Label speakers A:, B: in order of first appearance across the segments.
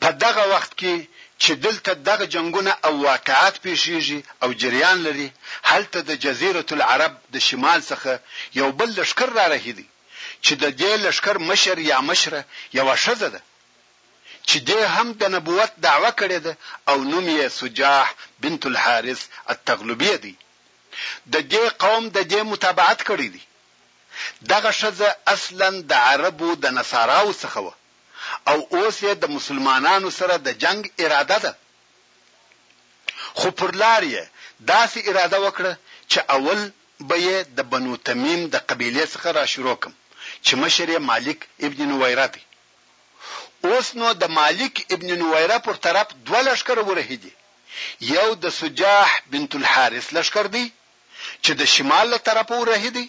A: په دغه وخت کې چې دلته دغه جنګونه او واقعات پېښېږي او جریان لري، هلته د جزیرة العرب د شمال څخه یو بل لښکر رارهي دی، چې د دې لښکر مشر یا مشره یوه ښځه ده، چې دې هم د نبوت دعوه کړې ده او نوم یې سجاح بنت الحارث التغلبیه دی. د دې قوم د دې متابعت کړی دی. دغه ښځه اصلاً د عربو د نصاراوو څخه وه او اوس یې د مسلمانانو سره د جنګ اراده ده. خو پر لار یې داسې اراده وکړه چې اول به یې د بنو تمیم د قبیلې څخه را شروع کړم چې مشر یې مالک ابن نویره دی. اوس نو د مالک ابن نویره پر طرف دوه لښکره ورهي دي، یو د سجاح بنت الحارث لښکر دی چې د شمال له طرفه ورهي دی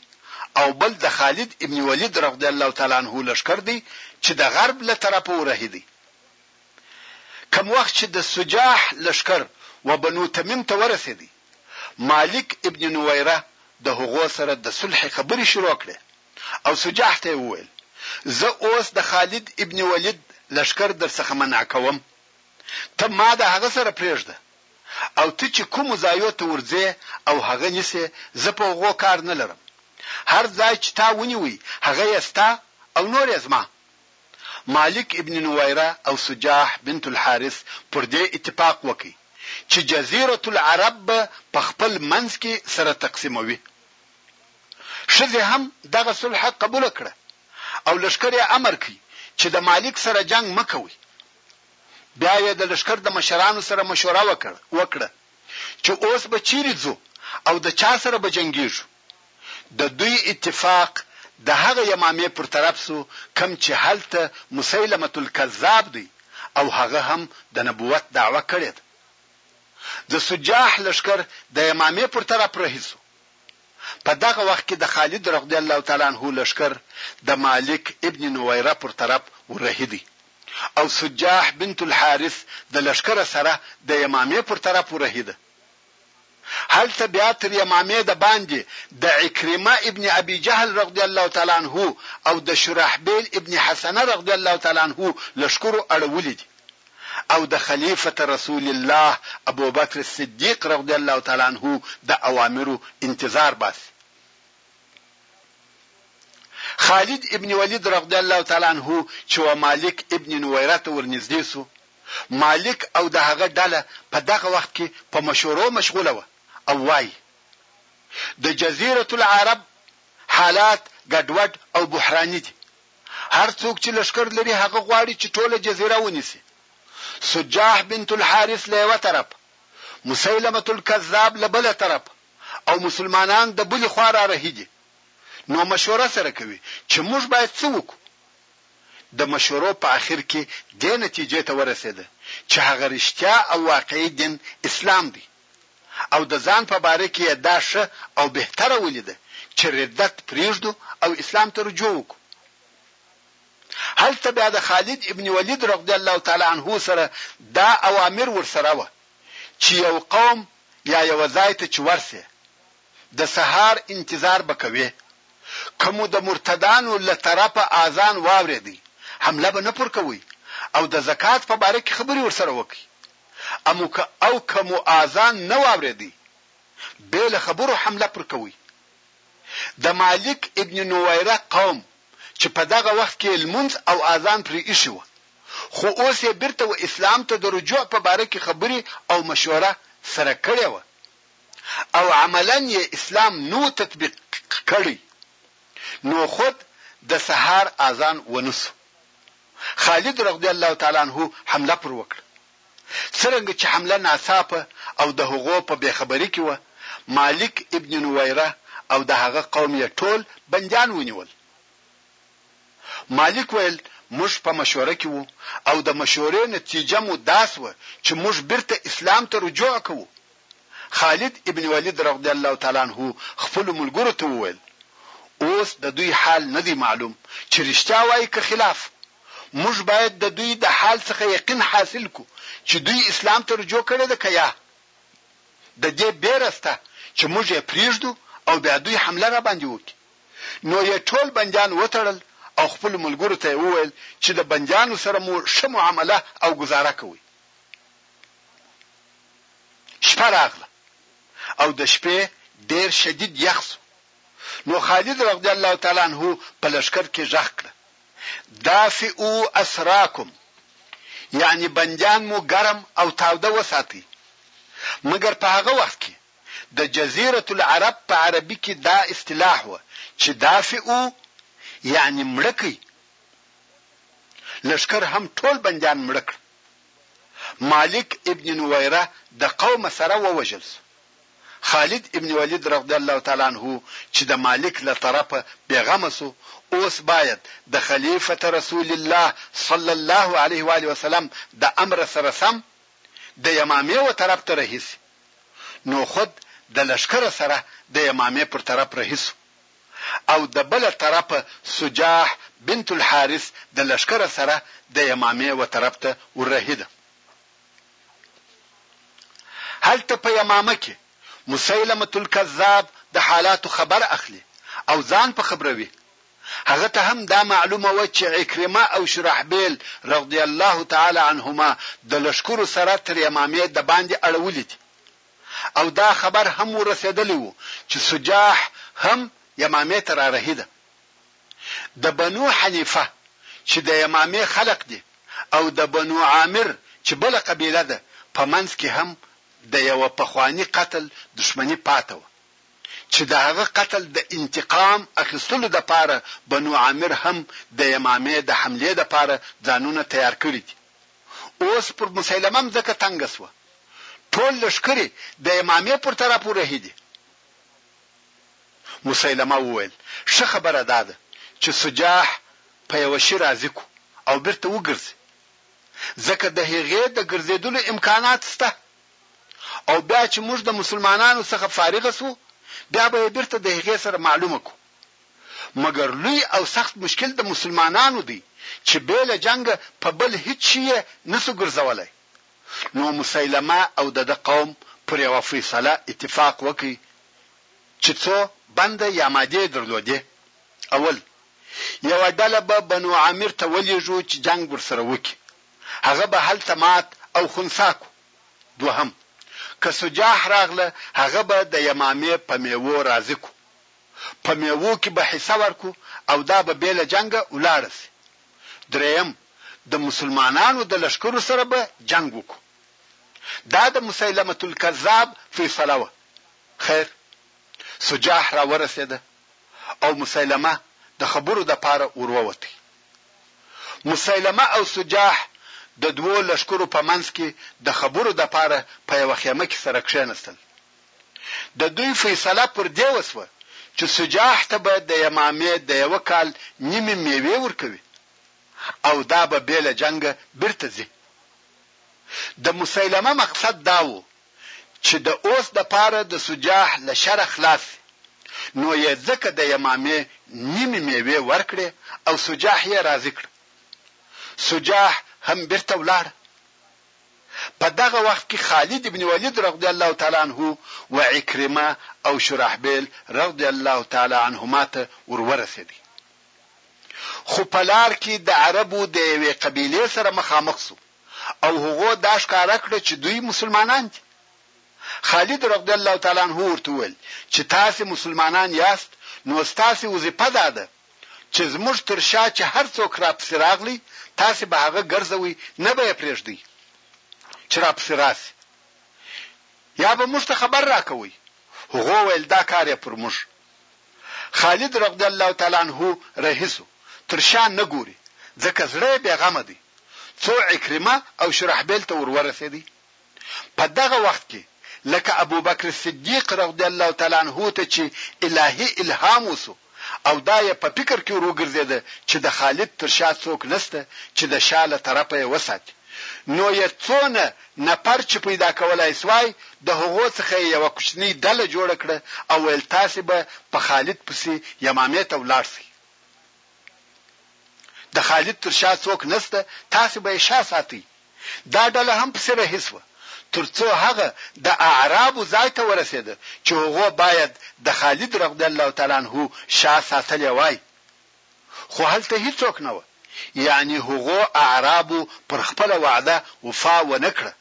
A: او بل د خالد ابن ولید رضی الله تعالی عنه لښکر دی چې د غرب له طرفه ورهي دی. کوم وخت چې د سجاح لښکر و بنو تمیم ته ورسېدی، مالک ابن نویره د هغو سره د صلح خبرې شروع کړې او سجاح ته یې وویل، زه اوس د خالد ابن ولید لښکر درڅخه منع کوم، ته ما د هغه سره پرېږده. او ته چې کومو ځایو ته ورځې او هغه نیسې زه په هغو کار نه لرم. هر ځای چې تا ونیوی هغه یې ستا او نور یې زما. مالک ابن نویره او سجاح بنت الحارث پر دې اتفاق وکړ چې جزیرة العرب به په خپل منځ کې سره تقسیموي. ښځې هم دغه صلح قبوله کړه او لښکر یې امر کړ چې د مالک سره جنګ مه کوئ. بیا یې د لښکر د مشرانو سره مشوره وکړ وکړه چې اوس به چیرې ځو او د چا سره به جنګیږو؟ د دوی اتفاق د هغه یمامې پر طرف شو کوم چې هلته مسیلمة الکذاب دی او هغه هم د نبوت دعوه کړې ده. د سجاح لښکر د یمامې پر طرف رهي شو. په دغه وخت کې د خالد رضی الله تعالی عنه لښکر د مالک ابن نویره پر طرف ورهي دی. او سجاح بنت الحارث د لښکر سره د يمامې پر طرف ورهي ده. هلته بيا تر يمامې د باندې د عکرمه ابن ابي جهل رغضي الله تعالی عنه او د شرحبيل ابن حسنه رغضي الله تعالی عنه لښکرو اړولي دي او د خليفة رسول الله ابوبکر صديق رغضي الله تعالی عنه د اوامرو انتظار باسي. خالد ابن ولید رضی الله تعالی عنه چې و مالک ابن نویره ته ورنږدې شو مالک او د هغه ډله په دغه وخت کې په مشورو مشغوله وه او وایي د جزیره العرب حالات ګډوډ او بحراني دي هر څوک چې لشکر لري هغه غواړي چې ټوله جزیره ونیسي سجاح بنت الحارث له یو طرف مسیلمه الکذاب له بل طرف او مسلمانان د بلې خوا را رهي دي نو مشوره سره کوي چې موږ باید څه وکړو. د مشورو په اخر کې دې نتیجې ته ورسېده چې هغه رښتیا او واقعي دین اسلام دی او د ځان په باره کې یې دا ښه او بهتره ولیده چې ردت پرېږدو او اسلام ته رجوع وکړو. هلته بیا د خالد ابن ولید رضی الله تعالی عنه سره دا اوامر ورسره وه چې یو قوم یا یوه ځای ته چې ورشې، د سهار انتظار به کوې، که مو د مرتدانو له طرفه آذان واورېدی، حمله به نه پر کوئ او د زکات په باره کې خبرې ورسره وکړئ، امو که او که مو آذان نه واورېدی، بې له خبرو حمله پر کوئ. د مالک ابن نویره قوم چې په دغه وخت کې یې لمونځ او آذان پرې ایښي وه، خو اوس یې بیرته و اسلام ته د رجوع په باره کې خبرې او مشوره سره کړې وه او عملاً یې اسلام نه و تطبیق کړی نو خود د سهار آذان ونه شو خالد رغدی الله تعالی عنه حمله پر وکړه څرنګه چې حمله ناڅاپه او د هغو په بې خبري کې وه مالک ابن نویره او د هغه قوم یې ټول بندیان ونیول. مالک ویل، موږ په مشوره کې وو او د مشورې نتیجه مو دا شوه چې موږ بیرته اسلام ته رجوع کوو. خالد ابن ولید رضی الله تعالی عنه خپلو ملګرو ته وویل، اوس د دوی حال نه دی معلوم چې رښتیا وایي که خلاف. موږ باید د دوی د حال څخه یقین حاصل کړو چې دوی اسلام ته رجوع کړې ده که یا؟ د دې بیره شته چې موږ یې پریږدو او بیا دوی حمله راباندې وکړي. نو یې ټول بندیان وتړل او خپلو ملګرو ته یې وویل چې د بندیانو سره مو ښه معامله او ګزاره کوئ. شپه راغله او د شپې ډېر شدید یخ شو، نو خالد رضی الله تعالی عنه په لښکر کې غږ کړه، دافئو اسراکم، یعنې بندیان مو ګرم او تاوده وساتئ، مګر په هغه وخت کې د جزیرة العرب په عربي کې دا اصطلاح وه چې دافع او یعنې مړه کړئ لښکر هم ټول بندیان مړه کړ مالک ابن نویره د قومه سره ووژل شو خالد ابن ولید رضی الله تعالی عنه چې د مالک له طرفه بېغمه شو اوس باید د خلیفة رسول الله صلی الله علیه وآله وسلم د امر سره سم د یمامې و طرف ته رهي شي نو خود د لښکر سره د يمامې پر طرف رهي شو او د بله طرف سجاح بنت الحارث د لښکر سره د يمامې و طرف ته ور رهي ده. هلته په يمامه کې مسيلمة الکذاب د حالاتو خبر اخلي او ځان په خبروي. هغه ته هم دا معلومه وه چې عکرمه او شرحبیل رضی الله تعالی عنهما د لښکرو سره تر یمامې د باندې اړولي دي او دا خبر هم ورسېدلی و چې سجاح هم یمامې ته رارهي ده. د بنو حنیفه چې د یمامې خلق دي او د بنو عامر چې بله قبیله ده په منځ کې هم د یوه پخواني قتل دښمني پاته وه. چي د هغه قتل د انتقام اخيستلو د پاره بنو عامر هم د يمامې د حملې د پاره ځانونه تيار کړي دي. اوس پر مسيلمه مځکه تنګه شوه. ټول لښکري د يمامې پر طرف ورهي دي. مسيلمه وويل، ښه خبره دا ده چي سجاح په يوه شي راضي کړو او بيرته وګرځي. ځکه د هغې د ګرځېدلو امکانات شته. او بیا چې موږ د مسلمانانو څخه فارغ شو بیا به یې بیرته د هغې سره معلومه کو مګر لوی او سخت مشکل د مسلمانانو دی چې بې له جنګ په بل هیڅ شي یې نسو ګرځولی نو مسیلمه او د ده قوم پر یوه فیصله اتفاق وکړي چې څو بنده یا مادې درلودې اول یوه ډله به بنو عامر ته ولیږو چې جنګ ورسره وکړي هغه به هلته مات او خنثی کو. دوهم، که سجاح راغله هغه به د یمامې په میوو راضی کو. په میوو کی به حصه ورکو او دا به بې له جنګه ولاړه شي. درېیم، د مسلمانانو د لښکرو سره به جنګ وکړو. دا د مسیلمة الکذاب فیصله وه. خیر، سجاح راورسېده او مسیلمه د خبرو دپاره ورووتی. مسیلمه او سجاح د دوو لښکرو په منځ کې د خبرو دپاره په یوه خیمه کې سره کښېنستل. د دوی فیصله پر دې وشوه چې سجاح ته به د یمامې د یوه کال نیمې مېوې ورکوي او دا به بې له جنګه بیرته ځي. د مسیلمه مقصد دا و چې د اوس د پاره د سجاح له شره خلاص شي نو يې ځکه د يمامې نيمې مېوې ورکړې او سجاح يې راضي کړ. سجاح هم بېرته ولاړه. په دغه وخت کې خالد ابن وليد رضي الله تعالی عنه و عکرمه او شرحبيل رضي الله تعالی عنهما ته ور ورسېدی. خو په لار کې د عربو د يوې قبيلې سره مخامخ شو. او هغو دا ښکاره کړه چې دوی مسلمانان دي. خالد رضی الله تعالی عنه ورته وویل چې تاسې مسلمانان یاست نو ستاسې وظیفه دا ده چې زموږ تر شا چې هر څوک راپسې راغلی تاسې به هغه ګرځوئ نه به یې پرېږدئ چې راپسې راشي یا به موږ ته خبر راکوئ هغو ویل دا کار یې پر موږ خالد رضی الله تعالی عنه رهي سو تر شا نه ګوري ځکه زړه یې بېغمه دی څو عکرمه او شرحبیل ته ور ورسېدی، په دغه وخت کې لکه ابوبکر صدیق رضی الله تعالی عنه ته چې الهي الهام وشو او دا یې په فکر کې ور وګرځېده چې د خالد تر شا څوک نشته چې د شا له طرفه یې وساتي نو یې څو نه نفر چې پیدا کولای شوای د هغو څخه یې یوه کوچنۍ ډله جوړه کړه او ویل تاسې به په خالد پسې یمامې ته ولاړ شئ. د خالد تر شا څوک نسته تاسو به یې شا ساتئ دا ډله هم پسې رهي شوه تر څو هغه د اعرابو ځای ته ورسېده چې هغو باید د خالد رضی الله تعالی عنه شا ساتلې وای خو هلته هیڅوک نه وه یعنی هغو اعرابو پر خپله وعده وفا ونه کړه.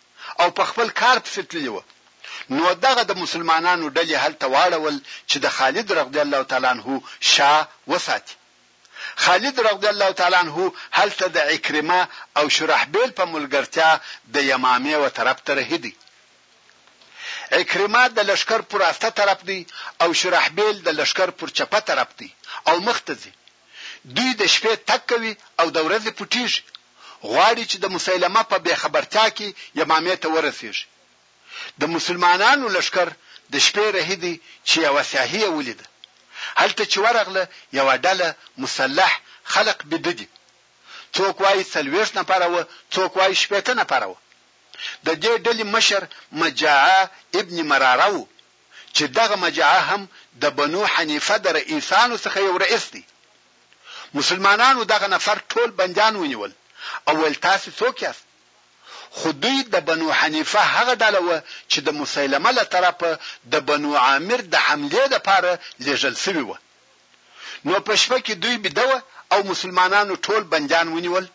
A: او په خپل کار پسې تللي وه نو دغه د مسلمانانو ډلې هلته واړول چې د خالد رضی الله تعالی عنه شا وساتي. خالد رضی الله تعالی عنه هلته د عکرمه او شرحبیل په ملګرتیا د یمامې و طرف ته رهي دی. عکرمه د لښکر پر راسته طرف دی او شرحبیل د لښکر پر چپه طرف دی او مخته ځي. دوی د شپې تګ کوي او د ورځې پټیږي. غواړي چې د مسیلمه په بې خبرتیا کې یمامې ته ورسېږي. د مسلمانانو لښکر د شپې رهي دی چې یوه سیاهي یې ولیده. هلته چې ورغله یوه ډله مسلح خلق بیده دي. څوک وایي څلوېښت نفره وه، څوک وایي شپېته نفره وه. د دې ډلې مشر مجاعه ابن مراره و چې دغه مجاعه هم د بنو حنیفه د رئیسانو څخه یو رئیس دی. مسلمانانو دغه نفر ټول بندیان ونیول او ویل تاسې څوک یاست؟ خو دوی د بنو حنیفه هغه ډله وه چې د مسیلمه له طرفه د بنو عامر د حملې لپاره لیږل شوي وه. نو په شپه کې دوی بیده وه او مسلمانانو ټول بندیان ونیول.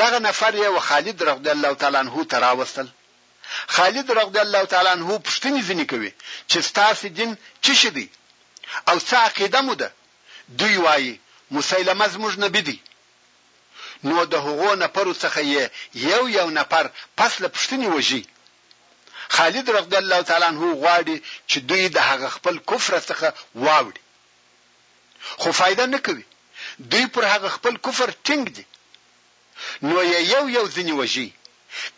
A: دغه نفر یې و خالد رضی الله تعالی عنه ته راوستل. خالد رضی الله تعالی عنه پوښتنې ځینې کوي چې ستاسې دین چه شي دی؟ او څه عقیده مو ده؟ دوی وايي مسیلمه زموږ نبي دی نو د هغو نفرو څخه یې یو یو نفر پس له پوښتنې وژي. خالد رضی الله تعالی عنه غواړي چې دوی د هغه خپل کفر څخه واوړي خو فایده نه کوي دوی پر هغه خپل کفر ټینګ دي نو یې یو یو ځینې وژي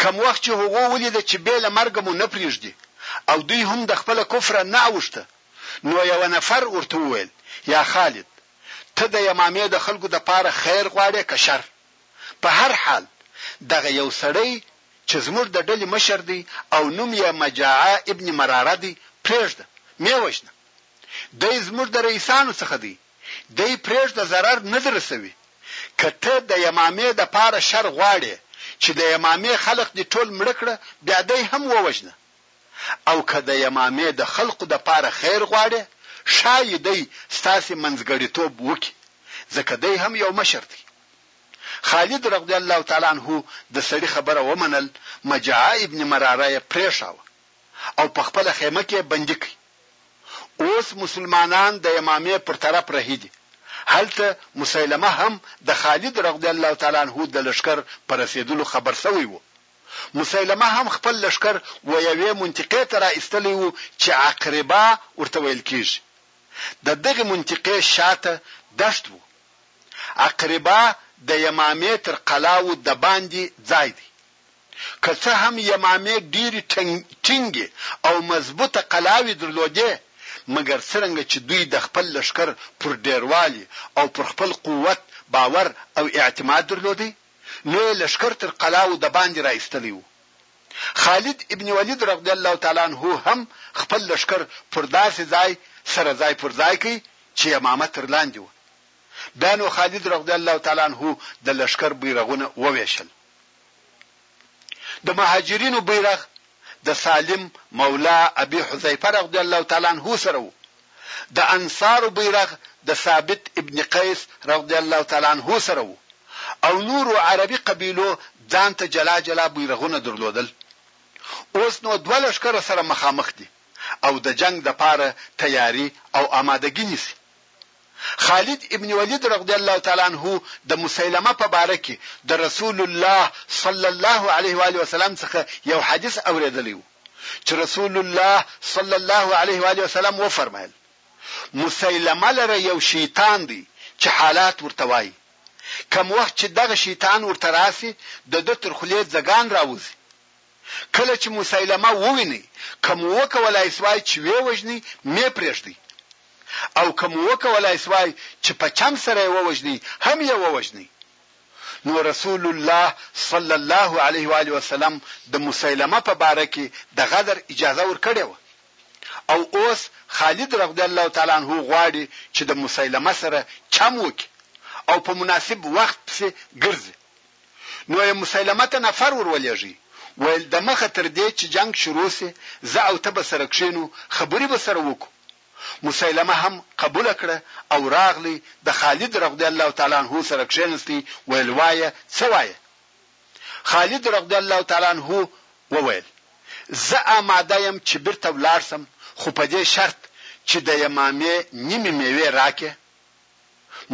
A: کم وخت چې هغو ولیده چې بې له مرګه مو نه پریږدي او دوی هم د خپله کفره نه اوښته نو یوه نفر ورته وویل، یا خالد! ته د یمامې د خلکو د پاره خیر غواړې که شر؟ په هر حال دغه یو سړی چې زموږ د ډلې مشر دی او نوم یې مجاعه ابن مراره دی پرېږده، مې وژنه. دی زموږ د رئیسانو څخه دی، دی پرېږده ضرر نه دې رسوي. که ته د یمامې د پاره شر غواړې چې د یمامې خلق دې ټول مړه کړه بیا دی هم ووژنه. او که د يمامې د خلقو د پاره خير غواړې ښايي دی ستاسې منځګړيتوب وکړي ځکه دی هم يو مشر دی خالد رغضي الله تعالی عنه د سړي خبره ومنل مجاعه ابن مراره يې پريښاوه او په خپله خيمه کې يې بندي کړ اوس مسلمانان د يمامې پر طرف رهي دي هلته مسيلمه هم د خالد رغضي الله تعالی عنه د لښکر په رسېدلو خبر شوی و مسیلمه هم خپل لښکر ویوې منطقې ته را ایستلی وو چې عقربا ورته ویل کیږي. ددغې منطقې شاته دښت وو. عقربا د یمامې تر قلاوو دباندې ځای دی. که څه هم یمامې ډیرې ټینګې او مضبوطه قلاوې درلودې مګر څرنګه چې دوی دخپل لښکر پر ډیروالي او پر خپل قوت باور او اعتماد درلودی، لوی لښکر تر قلاوو دباندې را ایستلی وو. خالد ابن ولید رضی الله تعالی عنه هم خپل لښکر پر داسې ځای سره ځای پر ځای کړ چې یمامه تر لاندې وه. بیا نو خالد رضی الله تعالی عنه د لښکر بیرغونه وویشل. د مهاجرینو بیرغ، د سالم مولا ابي حذيفه رضي الله تعالی عنه سره وو، د انصارو بيرغ د ثابت ابن قيس رضي الله تعالی عنه سره وو او نورو عربي قبيلو ځان ته جلا جلا بيرغونه درلودل. اوس نو دوه لښکره سره مخامخ دي او د جنګ دپاره تياري او امادګي نيسي. خالد ابن ولید رضی الله تعالی عنه د مسیلمه په باره کې د رسول الله صلی الله علیه و علیه وسلم څخه یو حدیث اوریدلی وو چې رسول الله صلی الله علیه و علیه وسلم و فرمایل مسیلمه لره یو شیطان دی چې حالات ورته وایي کم وخت چې دغه شیطان ورته راسي د د تر خلې ځګان راوځي کله چې مسیلمه ووینی که مو وکولای سوای چې ویې وژنی مې پریږدی او که مو وکولای سوای چې په چم سره یې ووژنی هم یې ووژنی نو رسول الله صلی الله علیه و آله وسلم د مسیلمه په باره کې د غدر اجازه ورکړې وه او اوس خالد رضی الله تعالی عنه غواړي چې د مسیلمه سره چم وکړي او په مناسب وخت پسې ګرځي نو يې مسيلمه ته نفر ور ولېږی ويل دمخه تر دې چې جنګ شروع شي زه او ته به سره کښېنو خبرې به سره وکړو مسيلمه هم قبوله کړه او راغلی د خالد رغضی الله تعالی عنه سره کښېنستی ويل وايه څه وايه خالد رغضی الله تعالی عنه وويل زه آماده يم چې بيرته ولاړ شم خو په دې شرط چې د يمامې نيمې مېوې راکې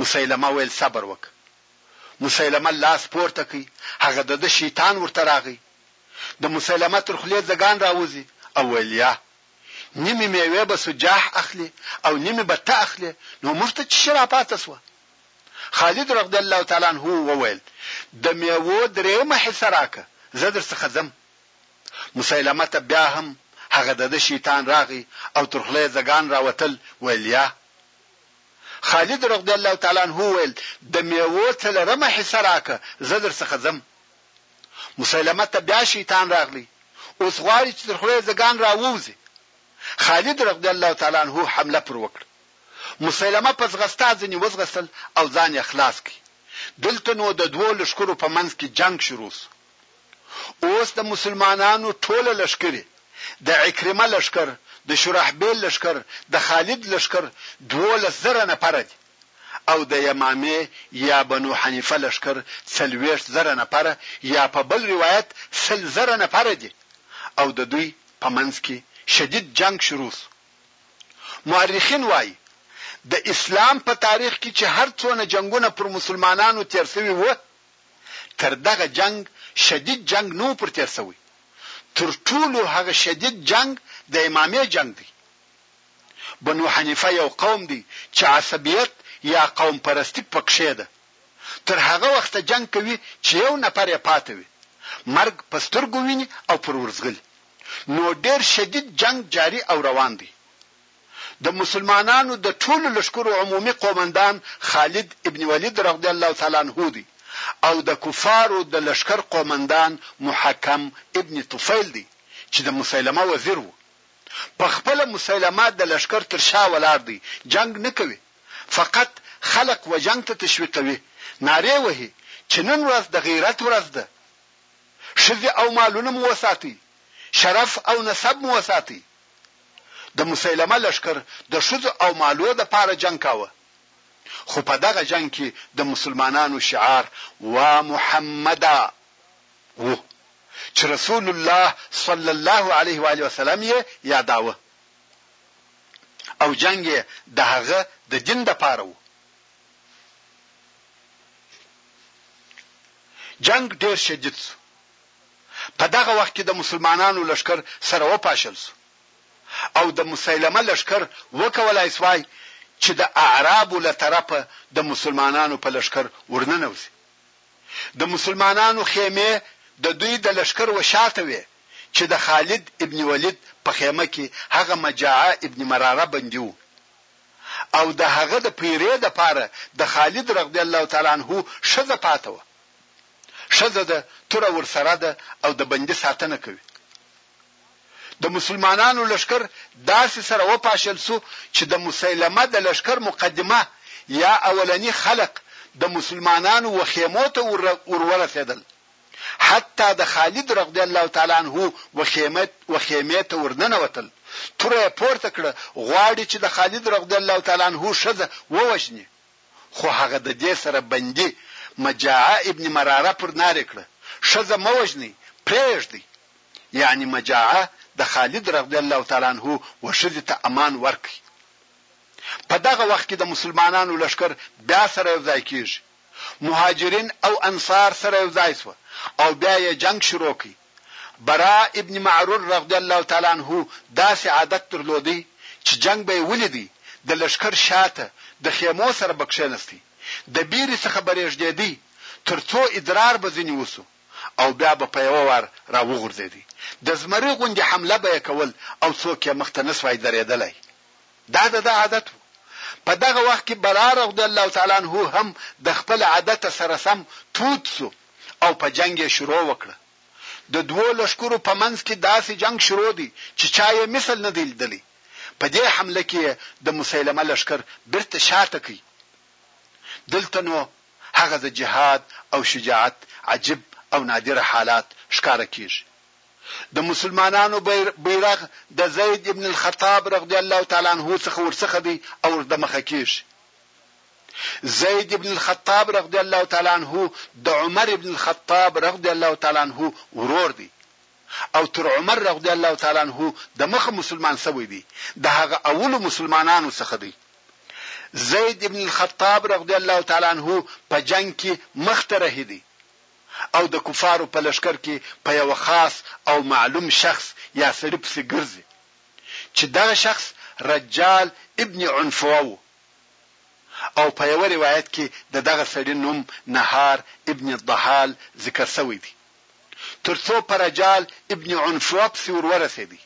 A: مسيلمه ويل صبر وکړه مسیلمه لاس پورته کړ، هغه دده شیطان ورته راغی. د مسیلمه تر خولې ځګان راوځي او ویل یا نیمې میوې به سجاح اخلي او نیمې به ته اخلې نو موږ ته څه شي راپاته شوه؟ خالد رضی الله تعالی عنه وویل، د میوو دریمه حصه راکه، زه درڅخه ځم. مسیلمه ته بیا هم هغه دده شیطان راغی او تر خوله یې ځګان راوتل، ویل یا. خالد رضی الله تعالی عنه وویل، د مېوو څلورمه حصه راکه، زه درڅخه ځم. مسیلمه ته بیا شیطان راغلی، اوس غواړي چې تر خوله یې ځګان راووځي. خالد رضی الله تعالی عنه حمله پر وکړه. مسیلمه په ځغستا ځنې وځغستل او ځان یې خلاص کړ. دلته نو د دوو لښکرو په منځ کې جنګ شروع شو. اوس د مسلمانانو ټوله لښکري، د عکرمه لښکر، د شرحبیل لښکر، د خالد لښکر دوولس زره نفره دي او د یمامې یا بنو حنیفه لښکر څلوېښت زره نفره یا په بل روایت سل زره نفره دي او د دوی په منځ کي شدید جنګ شروع سو. مؤرخین وايي، د اسلام په تاریخ کي چي هر څونه جنګونه پر مسلمانانو تېر سوي وه، تر دغه جنګ شدید جنګ نه و پر تېر شوی، تر ټولو هغه شدید جنګ د امامې جنګ دی. بنو حنیفه یو قوم دی چې عصبیت یا قوم پرستی په کښې ده، تر هغه وخته جنګ کوي چې یو نفر یې پاته وي، مرګ په سترګو ویني او پر ورځغلي، نو ډېر شدید جنګ جاري او روان دی. د مسلمانانو د ټولو لښکرو عمومي قومندان خالد ابن ولید رضی الله تعالی عنه دی او د کفارو د لښکر قومندان محکم ابن طفیل دی چې د مسیلمه وزیر وو. په خپله مسیلمه د لښکر تر شا ولاړ دی، جنګ نه کوي، فقط خلق و جنګ ته تشویقوي، نارې وهي چې نن ورځ د غیرت ورځ ده، ښځې او مالونه مو وساتئ، شرف او نسب مو وساتئ. د مسیلمه لښکر د ښځو او مالو د پاره جنګ کاوه خو په دغه جنګ کې د مسلمانانو شعار وا محمده وو چې رسول الله صلی الله علیه و آله وسلم یې یاداوه او جنګ یې د هغه د دین د پاره وو جنګ ډیر شدید شو په دغه وخت کې د مسلمانانو لښکر سره وپاشل شو او د مسیلمه لښکر وکولای شوای چې د اعرابو له طرفه د مسلمانانو په لښکر ورننوځي. د مسلمانانو خیمې د دوی د لښکر و شاته وې چې د خالد ابن ولید په خیمه کې هغه مجاعه ابن مراره بندي و او د هغه د پیرې لپاره د خالد رضی الله تعالی عنه ښځه پاته وه. ښځه ده، توره ورسره ده او د بندي ساتنه کوي. د مسلمانانو لښکر داسې سره وپاشل شو چې د مسیلمه د لښکر مقدمه یا اولني خلق د مسلمانانو و خیمو ته ور ورسېدل، حتی د خالد رضی الله تعالی عنه و خیمه و خیمې ته ور ننوتل، توره یې پورته کړه، غواړي چې د خالد رضی الله تعالی عنه ښځه ووژني. خو هغه د دې سره بندي مجاعه ابن مراره پر نارې کړه، ښځه مه وژنئ، پرېږدئ. یعنې مجاعه د خالد رضی الله تعالی عنه و ښځې ته امان ورکړ. په دغه وخت کې د مسلمانانو لښکر بیا سره یو ځای کېږي. مهاجرین او انصار سره یو ځای شوه او بیا یې جنګ شروع کړ. براء ابن معرور رغضی الله تعالی عنه داسې عادت درلودی چې جنګ به یې ولیدی د لښکر شاته د خیمو سره به کښېنستی د بیرې څخه به رېږدېدی تر څو ادرار به ځینې وشو او بیا به په یوه وار را وغورځېدی د زمري غوندې حمله به یې کول او څوک یې مخته نه شوای درېدلای دا د ده عادت و په دغه وخت کې براء رغضی الله تعالی عنه هم د خپل عادت سره سم تود شو او په جنګ یې شروع وکړه. د دوو لښکرو په منځ کې داسې جنګ شروع دی چې چا یې مثل نه دی لیدلی. په دې حمله کې یې د مسیلمه لښکر بیرته شاته کړ. دلته نو هغه د جهاد او شجاعت عجیب او نادر حالات ښکاره کیږي. د مسلمانانو بیرغ د زید ابن الخطاب رضی الله تعالی عنه څخه ورڅخه دی او وردمخه کیږي. زید ابن الخطاب رضی الله تعالی عنه د عمر ابن الخطاب رضی الله تعالی عنه ورور دی او تر عمر رضی الله تعالی عنه د مخه مسلمان شوی دی د هغه اولو مسلمانانو څخه دی زید ابن الخطاب رضی الله تعالی عنه په جنگ کې مخته رهي دی او د کفارو په لشکر کې په یو خاص او معلوم شخص یا سړي پسې ګرځي چې دغه شخص رجال ابن عنفوه وو او په یوه روایت کې د دغه سړي نوم نهار ابن الضحال ذکر شوی دی تر څو په رجال ابن عنفوه پسې ور ورسېدی.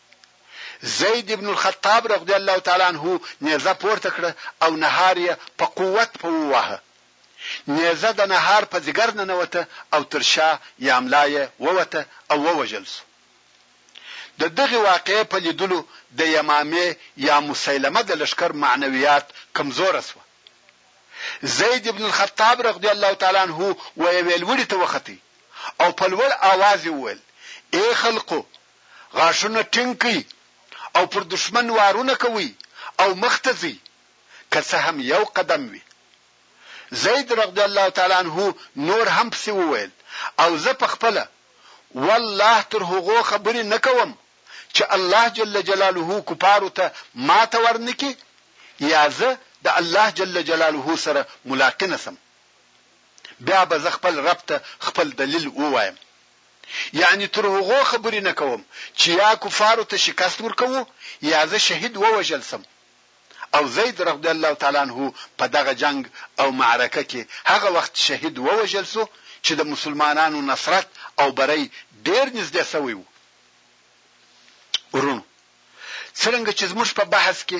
A: زید ابن الخطاب رضی الله تعالی عنه نیزه پورته کړه او نهار یې په قوت په وواهه. نیزه د نهار په ځیګر ننوته او تر شا یا ملا یې ووته او ووژل شو. د دغې واقعې په لیدلو د یمامې یا مسیلمه د لښکر معنویات کمزوره شوه. زید ابن الخطاب رضی الله تعالی عنه ویوې لوړي ته وخت او په لوړ آواز یې وویل، اې خلقو! غاښونه ټینګ کړئ او پر دښمن وارونه کوئ او مخ ته ځئ، که څه هم یو قدم وي. زید رضی الله تعالی عنه نور هم پسې وویل، او زه په خپله، والله تر هغو خبرې نه کوم چې الله جل جلاله کفارو ته ماته ورنکړي یا زه د الله جل جلاله سره ملاقنه شم بیا به زه خپل رب ته خپل دلیل ووایم یعنی تر هغو خبرې نه کوم چې یا کفارو ته شکست ورکوو یا زه شهید ووژل شم او زید رضی الله تعالی عنه په دغه جنګ او معرکه کې هغه وخت شهید ووژل شو چې د مسلمانانو نصرت او بری ډېر نږدې شوی و. وروڼو! څرنګه چې زموږ په بحث کې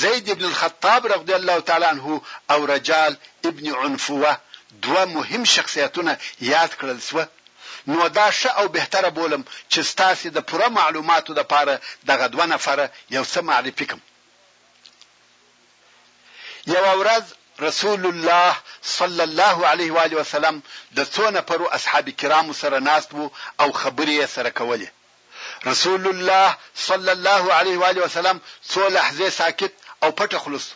A: زید ابن الخطاب رضی الله تعالی عنه او رجال ابن عنفوه دوه مهم شخصیتونه یاد کړل شوه، نو دا ښه او بهتره بولم چې ستاسې د پوره معلوماتو لپاره دغه دوه نفره یو څه معرفي کړم. یو ورځ رسول الله صلی الله علیه و علیه وسلم د څو نفرو اصحاب کرامو سره ناست وو او خبرې یې سره کولې رسول الله صلی الله علیه و علیه وسلم څو لحظې ساکت او پټه خلص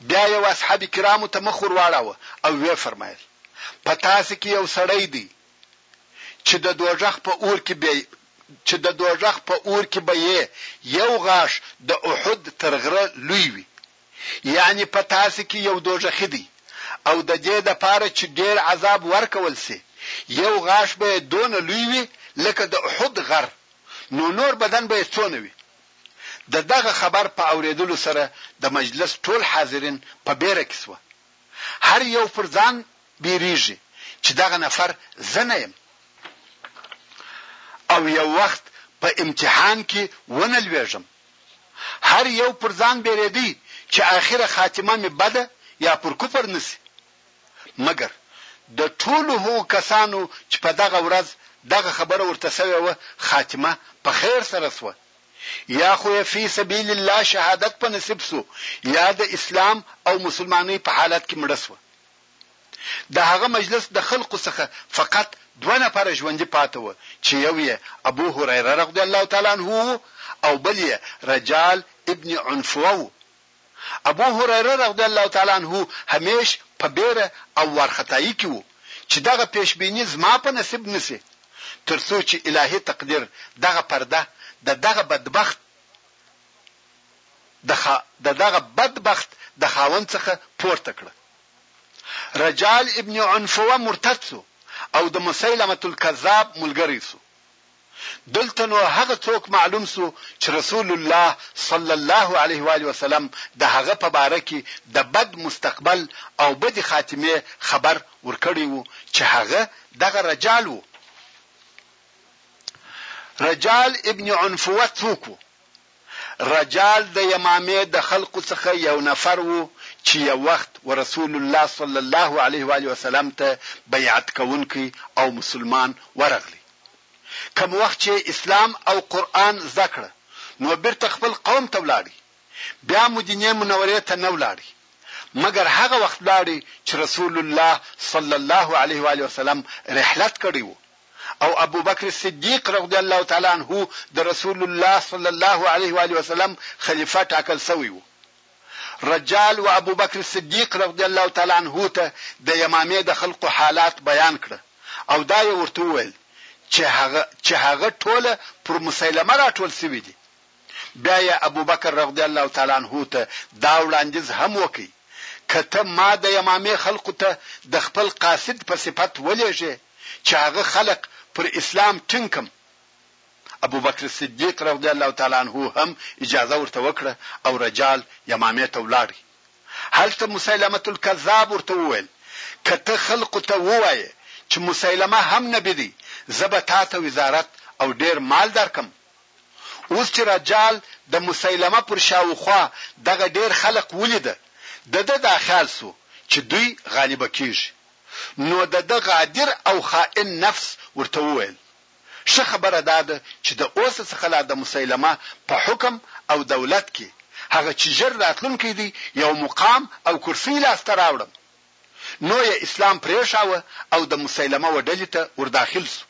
A: بیا یو اصحاب کرامو ته مخ ورواړاوه او وی فرمایل په تاسو کې یو سړی دی چې د دوږخ په اور کې به چې د دوږخ په اور کې به یې یو غاښ د احد تر غره لوی وي، یعنې په تاسې کې یو دوږخي دی، او د دې د پاره چې ډېر عذاب ورکول شي، یو غاښ به یې دونه لوی وي لکه د احد غر، نو نور بدن به یې څونه وي؟ د دغه خبر په اورېدلو سره د مجلس ټول حاضرین په بېره کې شوه، هر یو پر ځان بیریږي چې دغه نفر زه نه یم او یو وخت په امتحان کې ونه لویږم هر یو پر ځان بیریدی چې اخره خاتمه مې بده یا پر کفر نسی مګر د ټولو هغو کسانو چې په دغه ورځ دغه خبره ورته سوې وه خاتمه په خیر سره سوه یا خو یې فی سبیل الله شهادت په نصیب شو یا د اسلام او مسلمانۍ په حالت کې مړه شوه. د هغه مجلس د خلقو څخه فقط دوه نفره ژوندي پاته وه چې یو یې ابو هریره رضی الله تعالی عنه وو او بل یې رجال ابن عنفوه وو. ابو هريره رضی الله تعالی عنه هميش په بيره او وارخطايي کي وو چي دغه پيش بيني زما په نصيب نه سي تر څو چي الهي تقدير دغه پرده د دغه بد بخت د د دغه بد بخت د خاوند څخه پورته کړه. رجال ابن عنفوه مرتد سو او د مسيلمة الکذاب ملګری سو. دلته نو هغه څوک معلوم شو چې رسول الله صلی الله علیه و آله وسلم د هغه په باره کې د بد مستقبل او بدې خاتمې خبر ورکړی و چې هغه دغه رجال و. رجال ابن عنفوة څوک و؟ رجال د یمامې د خلقو څخه یو نفر وو چي یو وخت ورسول الله صلی الله علیه وآله وسلم ته بیعت کوونکی او مسلمان ورغلی کوم وخت چي اسلام او قرآن زده کړه نو بیرته خپل قوم ته ولاړی بیا مدینې منورې ته نه ولاړی مګر هغه وخت ولاړی چي رسول الله صلی الله علیه وآله وسلم رحلت کړی وو او ابوبکر صدیق رضی الله تعالی عنه د رسول الله صلی الله علیه و آله وسلم خلیفه ټاکل شوی و. رجال و ابوبکر صدیق رضی الله تعالی عنه ته د یمامې د خلقو حالات بیان کړه او دا یې ورته وویل چې هغه چې هغه ټوله پر مسیلمه راټول شوي دي. بیا یې ابوبکر رضی الله تعالی عنه ته دا وړاندیز هم وکړ، که ته ما د یمامې خلقو ته د خپل قاصد په صفت ولېږې چې هغه خلق پر اسلام ټینګ کړم. ابوبکر صدیق رضی الله تعالی عنه هم اجازه ورته وکړه او رجال یمامې ته ولاړ. هلته مسیلمة الکذاب ورته وویل، که ته خلقو ته ووایې چې مسیلمه هم نبي دی، زه به تاته وزارت او ډېر مال درکړم. اوس چې رجال د مسیلمه پر شاوخوا دغه ډېر خلق ولیده، د ده دا خیال شو چې دوی غالبه کېږي، نو د ده غادر او خائن نفس ورته وویل، ښه خبره دا ده چې د اوسه څخه لا د مسیلمه په حکم او دولت کې، هغه چې ژر راتلونکی دی، یو مقام او کرسۍ لاس ته راوړم. نو یې اسلام پرېښاوه او د مسیلمه و ډلې ته ورداخل شو.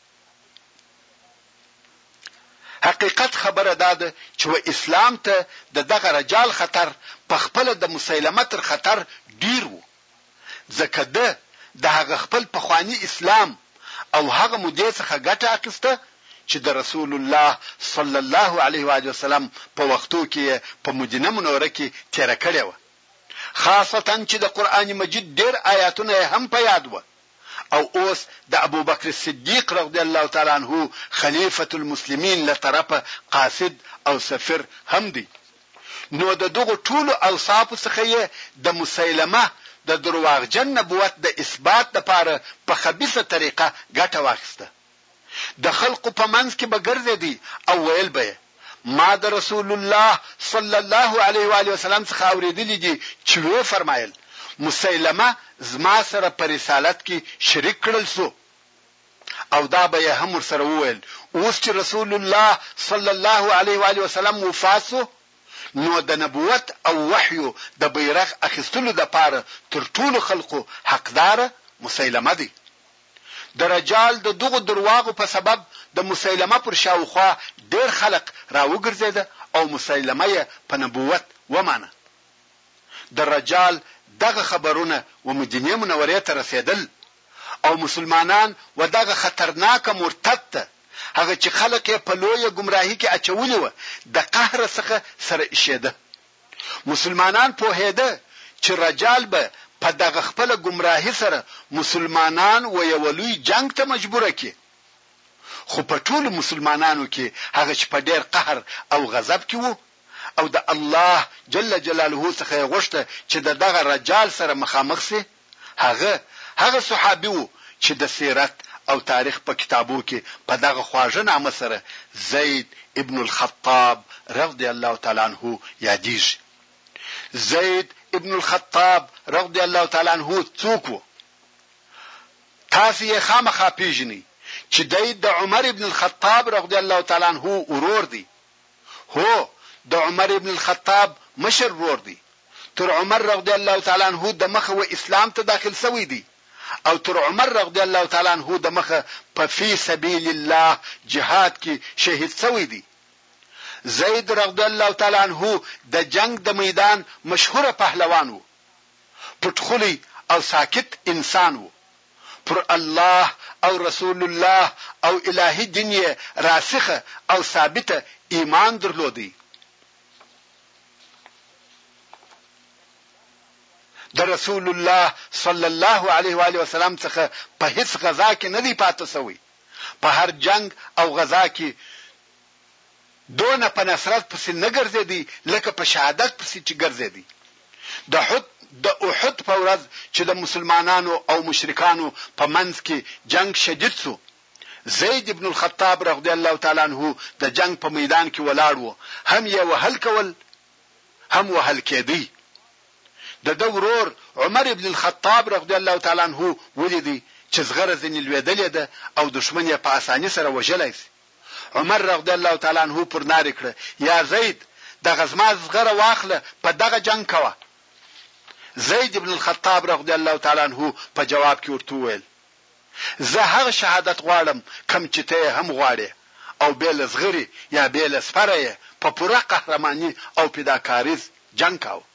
A: حقیقت خبره دا ده چې و اسلام ته د دغه رجال خطر په خپله د مسیلمه تر خطر ډیر وو ځکه ده د هغه خپل پخواني اسلام او هغه مودې څخه ګټه اخیسته چې د رسول الله صلی الله علیه و آله وسلم په وختو کې یې په مدینه منوره کې تیره کړې وه خاصتاً چې د قرآن مجید ډیر آیاتونه یې هم په یاد وه او اوس د ابوبکر صدیق رضی الله تعالی عنه خلیفة المسلمین له طرفه قاصد او سفیر هم دی، نو د دغو ټولو اوصافو څخه یې د مسیلمه د درواغجن نبوت د اثبات لپاره په خبیثه طریقه ګټه واخیسته، د خلقو په منځ کې به ګرځېدی او ویل به یې، ما د رسول الله صلی الله علیه وآله وسلم څخه اورېدلي دي چې ویې فرمایل، مسیلمه زما سره په رسالت کې شریک کړل شو او دا به یې هم ورسره وویل، اوس چې رسول الله صلی الله علیه وآله وسلم وفات شو نو د نبوت او وحیو د بیرغ اخیستلو دپاره تر ټولو خلقو حقداره مسیلمه دی. درجال د دغو درواغو په سبب د مسیلمه پر شاوخوا ډېر خلق راوګرځېده او مسیلمه یې په نبوت ومانه. درجال دغه خبرونه و مدینې منورې ته رسېدل او مسلمانان و دغه خطرناک مرتد ته، هغه چې خلق یې په لویه ګمراهي کې اچولي وه، د قهره څخه سره ایشېده. مسلمانان پوهېده چې رجال به په دغه خپله ګمراهي سره مسلمانان و یوه لوی جنګ ته مجبوره کړي. خو په ټولو مسلمانانو کې هغه چې په ډېر قهر او غضب کې وو او د الله جل جلاله څخه یې غوښته چې د دغه رجال سره مخامخ شي، هغه هغه صحابي وو چي د سيرت او تاريخ په کتابو کي په دغه خواږه نامه سره زيد ابن الخطاب رضي الله تعالی عنه ياديږي. زيد ابن الخطاب رضي الله تعالی عنه څوک وو؟ تاسي يې خامخا پيژنئ چي دی د عمر ابن الخطاب رضي الله تعالی عنه ورور دی. هو د عمر ابن الخطاب مشر ورور دی تر عمر رضی الله تعالی عنه د مخه و اسلام ته داخل شوی دی او تر عمر رضی الله تعالی عنه د مخه په فی سبیل الله جهاد کی شهید شوی دی زید رضی الله تعالی عنه د جنګ د میدان مشهور پهلوان وو پټ خولی او ساکت انسان وو پر الله او رسول الله او الهي دين يې راسخه او ثابته ايمان درلودی. د رسول الله صلی الله علیه و آله وسلم څخه په هیڅ غزا کې نه دی پاته شوی، په هر جنګ او غزا کې دونه په نصرت پسې نه ګرځېدی لکه په شهادت پسې چې ګرځېدی. د حد د احد په ورځ چې د مسلمانانو او مشرکانو په منځ کې جنګ شدید شو، زید ابن الخطاب رغدی الله تعالی عنه د جنګ په میدان کې ولاړ و، هم یې وهل کول هم وهل کېدی. د ده ورور عمر ابن الخطاب رغدی الله تعالی عنه ولیدی چې زغره ځینې لوېدلې ده او دښمن یې په اساني سره وژلی شي. عمر رضی الله تعالی عنه پر نارې کړه، یا زید! دغه زما زغره واخله، په دغه جنګ کوه. زید ابن الخطاب رضی الله تعالی عنه په جواب کې ورته وویل، زه هغه شهادت غواړم کوم چې ته یې هم غواړې او بې له زغرې یا بې له سپره یې په پوره قهرماني او فداکاریز جنګ کاوه.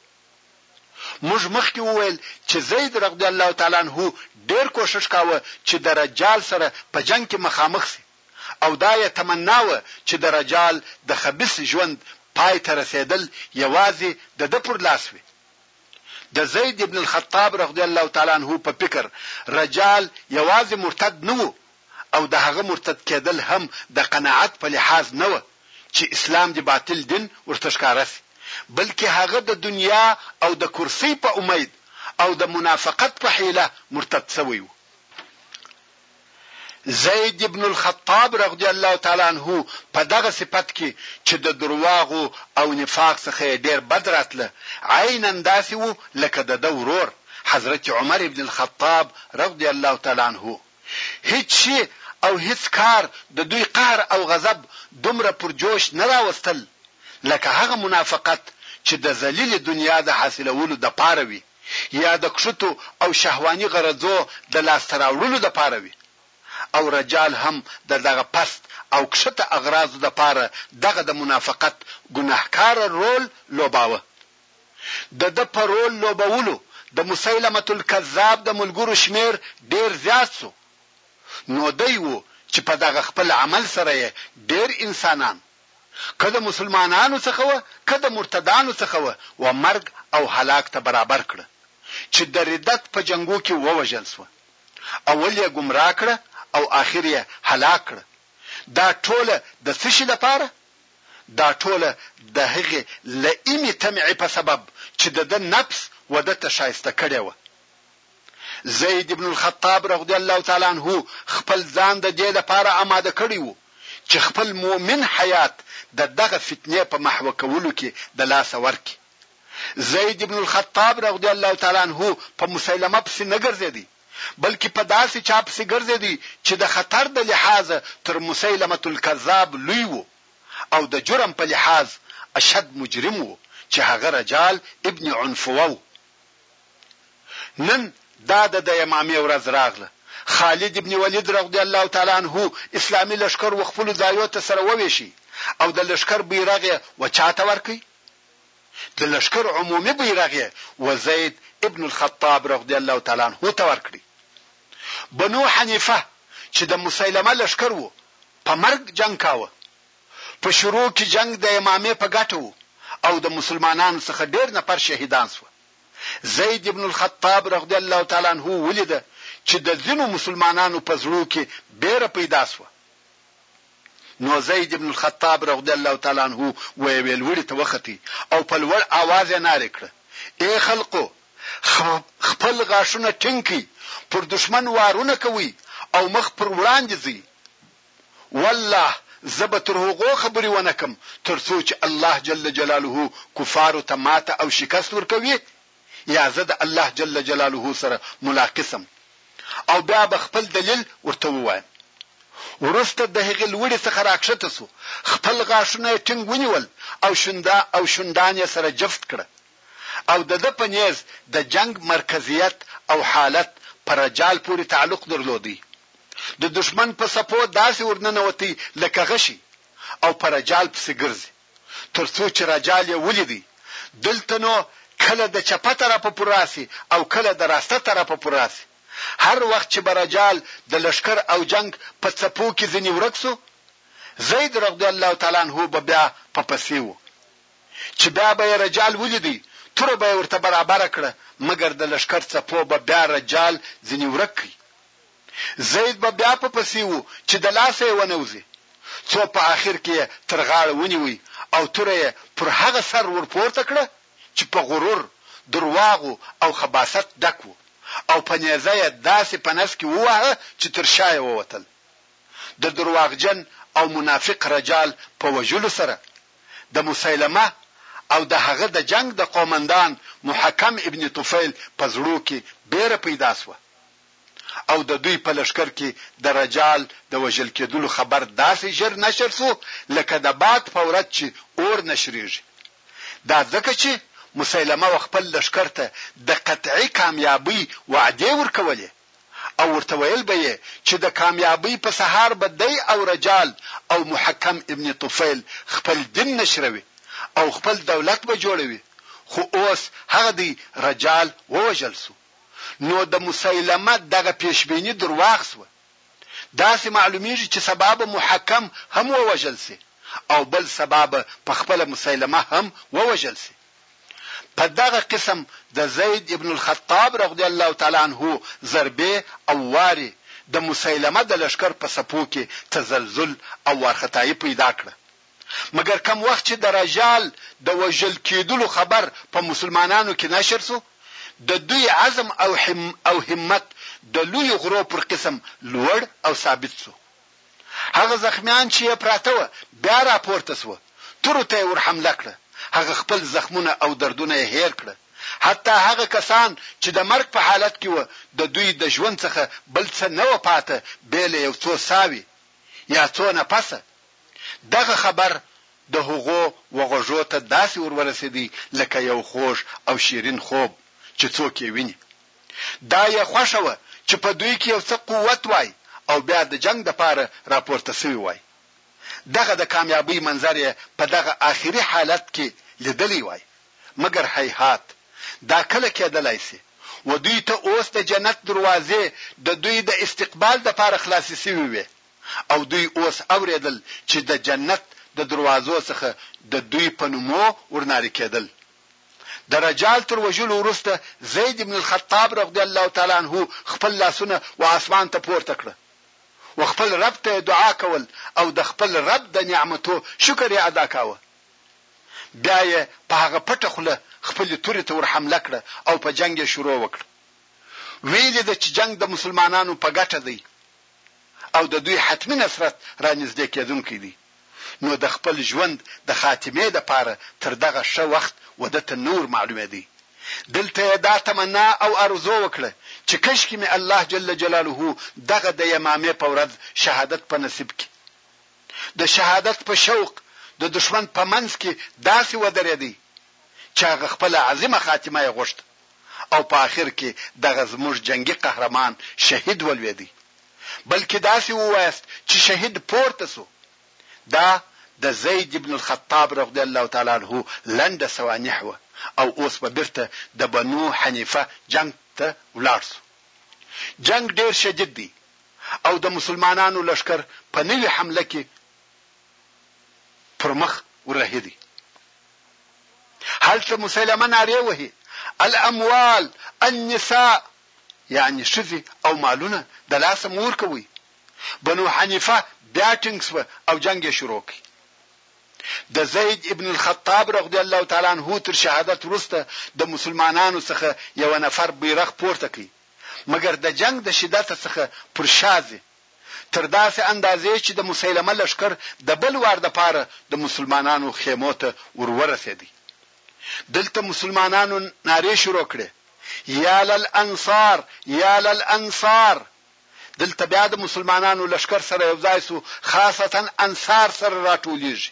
A: موږ مخکې وویل چې زید رضی الله تعالی عنه ډېر کوښښ کاوه چې د رجال سره په جنګ کې مخامخ شي. او دا یې تمنا وه چې د رجال د خبیث ژوند پای ته رسېدل یوازې د ده پر لاس وي. د زید ابن الخطاب رضی الله تعالی عنه په فکر رجال یوازې مرتد نه وو او د هغه مرتد کېدل هم د قناعت په لحاظ نه وه چې اسلام د باطل دین ورته ښکاره شي بلکې هغه د دنیا او د کرسۍ په امید او د منافقت په حیله مرتد شوی وو. زید ابن الخطاب رغدی الله تعالی عنه په دغه صفت کي چي د درواغو او نفاق څخه یې ډېر بد راتله عینا داسي وو لکه د ده ورور حضرت عمر ابن الخطاب رغدی الله تعالی عنه هیڅ شي او هیڅ کار د دوی قهر او غضب دومره پر جوش نه راوستل لکه هغه منافقت چي د ذلیلي دنیا د حاصلولو دپاره وي. یا د کښتو او شهواني غرضو د لاسته راوړلو دپاره وي او رجال هم د دغه پست او کښته اغراضو دپاره دغه د منافقت ګناهکاره رول لوباوه. د ده په رول لوبولو د مسیلمة الکذاب د ملګرو شمېر ډېر زیات شو، نو دی و چې په دغه خپل عمل سره یې ډېر انسانان، که د مسلمانانو څخه وه که د مرتدانو څخه وه و مرګ او هلاک ته برابر کړه چي د ردت په جنګو کي ووژل سوه اول يې ګمراه کړه او آخر يې هلاک کړه دا ټوله د څه شي لپاره دا ټوله د هغي لئيمي طمعي په سبب چي د ده نفس و ده ته ښايسته کړې وه زید ابن الخطاب رضی الله تعالی عنه خپل ځان د دې لپاره آماده کړی وو چې خپل مؤمن حیات د دغه فتنې په محو کولو کې د لاسه ورکړي. زید ابن الخطاب رضی الله تعالی عنه په مسیلمه پسې نه ګرځېدی بلکې په داسې چا پسې ګرځېدی چې د خطر د لحاظه تر مسیلمة الکذاب لوی وو او د جرم په لحاظ اشد مجرم وو چې هغه رجال ابن عنفوه وو. نن دا د د يمامې ورځ راغله، خالد ابن وليد رغدی الله تعالی عنه اسلامي لښکر وخپلو ځايو ته سره ووېشی او د لښکر بيرغ يې وچاته ورکړ؟ د لښکر عمومي بيرغ يې وزيد ابن الخطاب رغدی الله تعالی عنه ته ورکړ. بنو حنيفه چې د مسيلمه لښکر وو په مرګ جنګ کاوه. په شروع کي جنګ د يمامې په ګټه وو او د مسلمانانو څخه ډېر نفر شهيدان سوه. زيد ابن الخطاب رغضي الله تعالی عنه وليده چي د ځينو مسلمانانو په زړو کي بېره پيدا سوه نو زيد ابن الخطاب رغضي الله تعالی عنه ويوې لوړي ته وختي او په لوړ آواز يې نارې کړه، اې خلقو! خپل غاښونه ټينګ کړئ، پر دښمن وارونه کوئ او مخ پر وړاندي ځئ. والله زه به تر هغو خبرې ونه کړم تر څو چې الله جل جلاله کفارو ته ماته او شکست ورکوي یا زه د الله جل جلاله سره ملاقي شم او بیا به خپل دلیل ورته ووایم. وروسته دهغې لوړې څخه راکښته شو، خپل غاښونه یې ټینګ ونیول او شونډه او شونډان یې سره جفت کړه او دده په نیز د جنګ مرکزیت او حالت په رجال پورې تعلق درلودی. د دښمن په څپو داسې ورننوتی لکه غشی او په رجال پسې ګرځي تر څو چې رجال یې ولیدی دلته نو کله د چپه طرفه پر راسي او کله د راسته طرفه پر راسي هر وخت چې به رجال د لښکر او جنګ په څپو کې ځینې ورک شو زید رضی الله تعالی عنه به بیا په پسې و چې بیا به یې رجال ولیدی توره به یې ورته برابره کړه مګر د لښکر څپو به بیا رجال ځینې ورک کړي زید به بیا په پسې وو چې د لاسه یې ونه وځي، څو په اخر کې یې تر غاړه ونیوی او توره یې پر هغه سر ور پورته کړه چې په غرور، درواغو او خباثت ډک وو او په نیزه یې داسې په نس کې وواهه چې تر شا یې ووتل. د درواغجن او منافق رجال په وژلو سره د مسیلمه او د هغه د جنګ د قومندان محکم ابن طفیل په زړو کې بیره پیدا شوه. او د دوی په لښکر کې د رجال د وژل کېدلو خبر داسې ژر نشر شو لکه د باد په ورځ چې اور نشرېږي. دا ځکه چې مسیلمه و خپل لښکر ته د قطعي کامیابۍ وعدې ورکولې او ورته ویل به یې چې د کامیابۍ په سهار به دی او رجال او محکم ابن طفیل خپل دین نشروي او خپل دولت به جوړوي، خو اوس هغه دی رجال ووژل شو. نو د مسیلمه دغه پیشبیني درواغ شوه. داسې معلومیږي چې سبا به محکم هم ووژل شي او بل سبا به په خپله مسیلمه هم ووژل شي. په دغه قسم د زید ابن الخطاب رغدی الله تعالی عنه ضربې او وارې د مسیلمه د لښکر په صفو کې تزلزل او وارخطایي پیدا کړه. مګر کوم وخت چې د رجال د وژل کېدلو خبر په مسلمانانو کې نشر شو، د دوی عزم او همت د لوی غرو پر قسم لوړ او ثابت شو. هغه زخمیان چې یې پراته وه، بیا راپورته شوه، تورو ته یې ور حمله کړه، هغه خپل زخمونه او دردونه یې هېر کړه، حتی هغه کسان چې د مرګ په حالت کې وه، د دوی د ژوند څخه بل څه نه وه پاته بې له یو څو ساوې یا څو نفسه، دغه خبر د هغو و غوږو ته داسې ور ورسېدی لکه یو خوږ او شیرین خوب چې څوک یې ویني. دا یې خوښه وه چې په دوی کې یو څه قوت وای او بیا د جنګ دپاره راپورته شوي وای. دغه د کامیابۍ منظر یې په دغه آخري حالت کې لیدلی وای. مګر هیهات! دا کله کېدلای شي؟ و دوی ته اوس د جنت دروازې د دوی د استقبال دپاره خلاصې شوې وې. او دوی اوس اورېدل چې د جنت د دروازو څخه د دوی په نومو ورنارې کېدل. د رجال تر وژلو وروسته زید بن الخطاب رضی الله تعالی عنه خپل لاسونه و آسمان ته پورته کړه و خپل رب ته یې دعا کول او د خپل رب د نعمتو شکر یې ادا کاوه. بیا یې په هغه پټه خوله خپلې تورې ته ورحمله کړه او په جنګ یې شروع وکړه. ویلي ده چې جنګ د مسلمانانو په ګټه دی. او د دوی حتمي نصرت را نږدې کېدونکی دی، نو د خپل ژوند د خاتمې لپاره تر دغه ښه وخت و ده ته نه ور معلومېدی. دلته یې دا تمنا او ارزو وکړه چې کشکې مې الله جل جلاله دغه د یمامې په ورځ شهادت په نصیب کړي. د شهادت په شوق د دښمن په منځ کې داسې ودرېدی چې هغه خپله عظیمه خاتمه یې غوښته. او په اخر کې دغه زموږ جنګي قهرمان شهید ولوېدی، بلکې داسې ووایاست چې شهید پورته شو. دا د زید بن الخطاب رغدی الله تعالی عنه لنډه سوانح وه او اوس به بېرته د بنو حنیفه جنګ ته ولاړ شو. جنګ ډېر شدید دی او د مسلمانانو لښکر په نوې حمله کې پر مخ ورهي دی. هلته مسیلمه نارې وهي، الاموال النساء یعنې ښځې او مالونه د لاسه مه ورکوئ. بنو حنیفه بیا ټینګ شوه او جنګ یې شروع کړ. د زید ابن الخطاب رضی الله تعالی عنه تر شهادت وروسته د مسلمانانو څخه یوه نفر بیرغ پورته کړ، مګر د جنګ د شدته څخه پر شا ځې تر داسې اندازې چې د مسیلمه لښکر د بل وار لپاره د مسلمانانو خیمو ته ور ورسېد. دلته مسلمانانو نارې شروع کړې، یا للانصار، یا للانصار! دلته بیا د مسلمانانو لښکر سره یو ځای شو، خاصتاً انصار سره راټولېږي.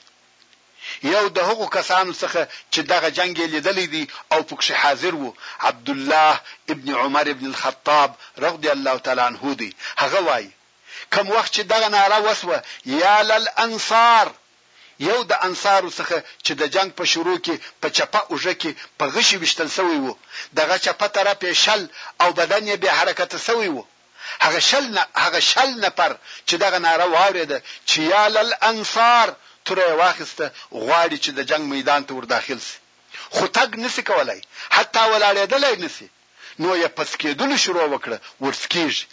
A: یو د هغو کسانو څخه چې دغه جنګ یې لیدلی دی او پکښې حاضر وو، عبدالله ابن عمر ابن الخطاب رغدی الله تعالی عنه دی، هغه وایي، کوم وخت چې دغه ناره وسوه، یا للانصار! یو د انصارو څخه چې د جنګ په شروع کې په چپه اوږه کې په غشي ویشتل شوی وو، دغه چپه طرف یې شل او بدن یې بې حرکته شوی وو، هغه شل نه هغه شل نفر چې دغه ناره واورېده چې یا للانصار توره یې واخیسته غواړي چې د جنګ میدان ته ورداخل شي خو تګ نشي کولای حتی ولاړېدلی نشي نو یې په څکېدلو شروع وکړه ورڅکېږي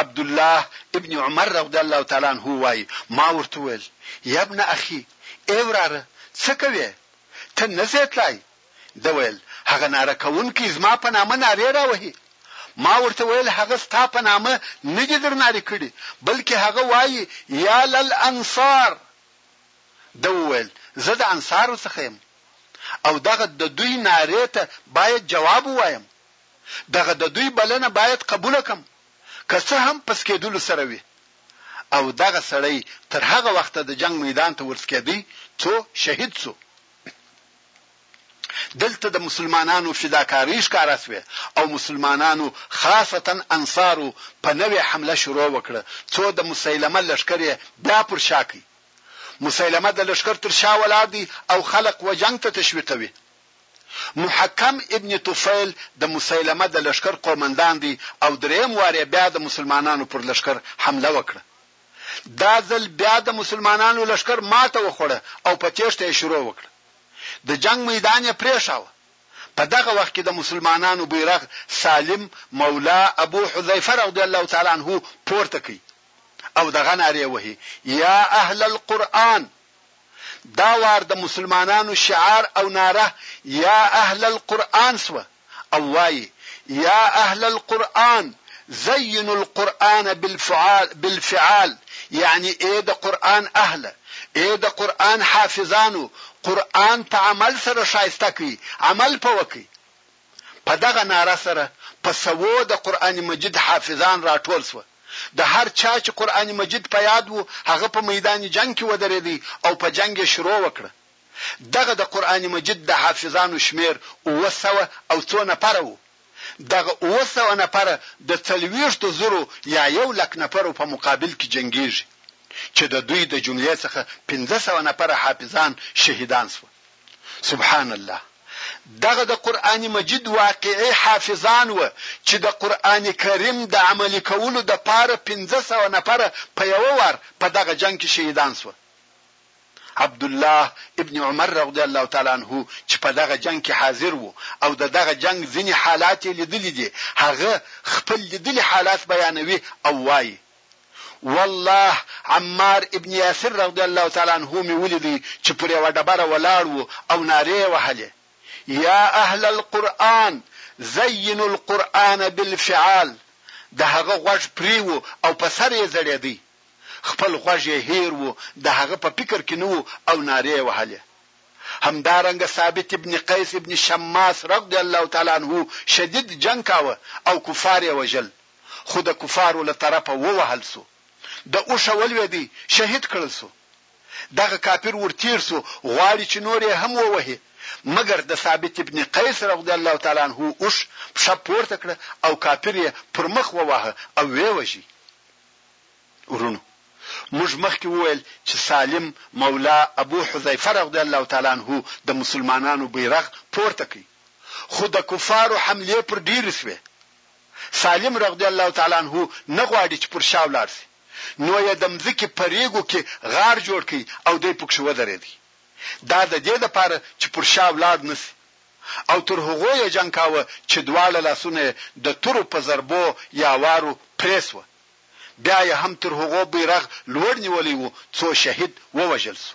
A: عبدالله ابن عمر رضی الله تعالی عنه وایي ما ورته وویل یا ابن اخي ای وراره څه کوې ته نه ځې تلای ده ویل، هغه ناره کوونکی زما په نامه نارې راوهي. ما ورته ویل، هغه ستا په نامه نه دي درنارې کړي، بلکې هغه وايي، یا للانصار! ده وویل، زه د انصارو څخه یم او دغه د دوی نارې ته باید جواب ووایم. دغه د دوی بلنه باید قبوله کړم، که څه هم په سکېدلو سره وي. او دغه سړی تر هغه وخته د جنګ میدان ته ورسکېدی، څو شهید شو. دلته د مسلمانانو فداکارۍ ښکاره شوې او مسلمانانو خاصتاً انصارو په نوې حمله شروع وکړه څو د مسیلمه لښکر یې بیا پر شا کړي. مسیلمه د لښکر تر شا ولاړ دی او خلق و جنګ ته تشویقوي. محکم ابن طفیل د مسیلمه د لښکر قومندان دی او درېیم وار یې بیا د مسلمانانو پر لښکر حمله وکړه. دا ځل بیا د مسلمانانو لښکر ماته وخوړه او په تېښته یې شروع وکړه. د جنګ میدان یې پرېښاوه. په دغه وخت کې د مسلمانانو بیرغ سالم مولا ابو حذیفه رضی الله تعالی عنه پورته کوي او دغه نارې وهي، یا اهل القرآن! دا وار د مسلمانانو شعار او ناره یا اهل القرآن سوه او وایې، یا اهل القرآن زینو القرآن بالفعال بالفعال یعني اې د قرآن اهله، اې د قرآن حافظانو قرآن په عمل سره ښایسته کړئ، عمل په وکړئ. په دغه ناره سره په سوو د قرآن مجید حافظان راټول شوه. د هر چا چې قرآن مجید په یاد و، هغه په میدان جنګ کې ودرېدی او په جنګ یې شروع وکړه. دغه د قرآن مجید د حافظانو شمېر اووه سوه او څو نفره و. دغه اووه سوه نفره د څلوېښتو زرو یا یو لک نفرو په مقابل کې جنګېږي، چې د دوی د جملې څخه پنځه سوه نفره حافظان شهیدان شوه. سبحان الله دغه د قرآن مجید واقعي حافظان و چې د قرآن کریم د عملي کولو د پاره پنځه سوه نفره په یوه وار په دغه جنګ کې شهیدان سوه. عبدالله ابن عمر رضی الله تعالی عنه چې په دغه جنګ کې حاضر و او د دغه جنګ ځینې حالات یې لیدلي دي هغه خپل لیدلي حالات بیانوي او وایي والله عمار ابن یاسر رضی الله تعالی عنه مې ولیدی چې پر یوه ډبره ولاړ و او نارې یې وهلې، یا اهل القرآن زینوا القرآن بالفعال د هغه غوږ پرې و او په سر یې ځړېدی، خپل غوږ یې هېر و، د هغه په فکر کې نه و او نارې یې وهلې. همدارنګه ثابت ابن قیس ابن شماس رضی الله تعالی عنه شدید جنګ کاوه او کفار یې وژل. خو د کفارو له طرفه ووهل شو، د اوښه ولوېد، شهید کړل شو. دغه کافر ورتېر شو، غواړي چې نور یې هم ووهي، مګر د ثابت ابن قیس رضی الله تعالی عنه اوښ پښه پورته کړه او کافر یې پر مخ وواهه او ویې وژی. وروڼو! موږ مخکې وویل چې سالم مولا ابو حذیفه رضی الله تعالی عنه د مسلمانانو بیرغ پورته کړ، خو د کفارو حملې پر ډېرې شوې، سالم رضی الله تعالی عنه نه غواړي چې پر شا ولاړ شي، نو یې د مځکې په ریګو کې غار جوړ کړ او دی پکښې ودرېد، دا د دې لپاره چې پر شا ولاړ نه شي او تر هغو یې جنګ کاوه چې دواړه لاسونه یې د تورو په ضربو یا وارو پرې شوه، بیا یې هم تر هغو بیرغ لوړ نیولی و څو شهید ووژل شو.